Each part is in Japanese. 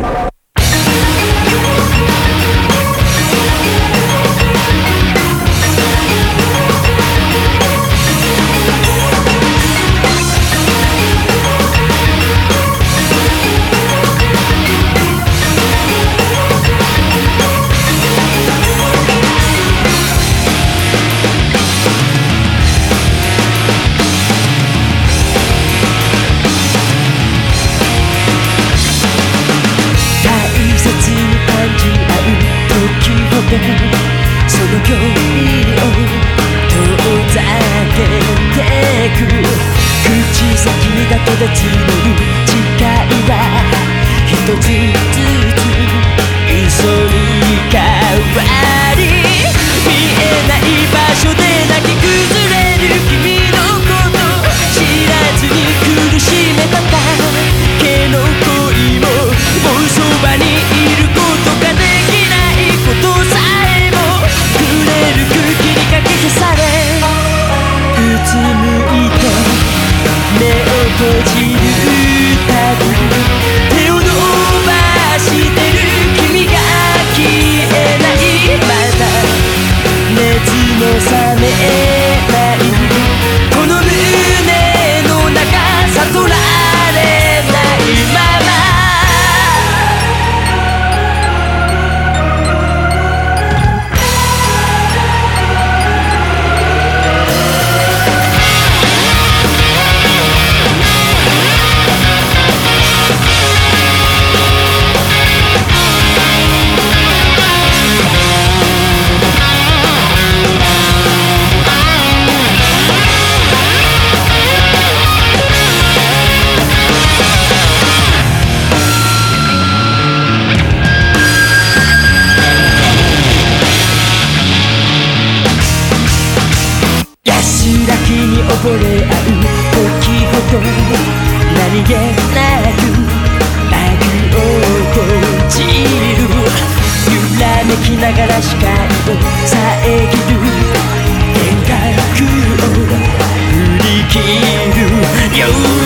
falar. その距離を遠ざけてく口先だけで募る誓いは一つずつ急に変わり見えない場所で泣き崩溺れ合う時ほど何気なく幕を閉じる揺らめきながら視界を遮る幻覚を振り切る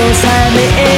の冷め